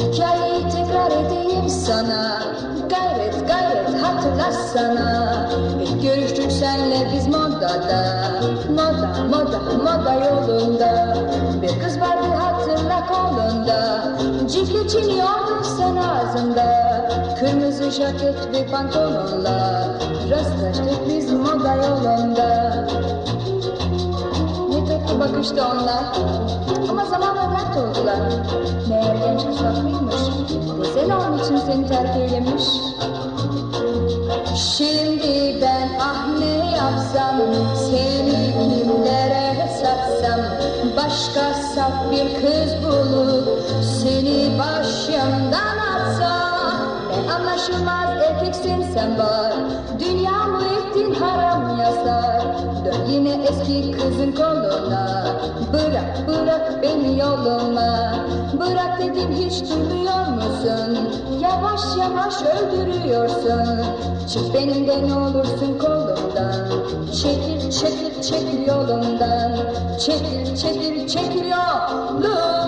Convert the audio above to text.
Hikayeyi tekrar edeyim sana. Gayret gayret hatırlasana İlk görüştük senle biz modada. Moda moda moda yolunda. Bir kız vardı hatırla kolunda. Ciltli çiniyordun sen Kırmızı jaket ve pantolonla Rastlaştık biz moda yolunda tatlı bakıştı onlar. Ama zamanla dert oldular Meğer genç kız haklıymış. Güzel onun için seni terk eylemiş. Şimdi ben ah ne yapsam Seni kimlere satsam? Başka saf bir kız bulup Seni başımdan atsam Ne anlaşılmaz erkeksin sen var. Dünyamı ettin haram yazar. Dön yine eski kızın koluna beni yoluma Bırak dedim hiç duymuyor musun? Yavaş yavaş öldürüyorsun. Çık benim de ne olursun kolumdan. Çekil çekil çekil yolumdan. Çekil çekil çekil yolumdan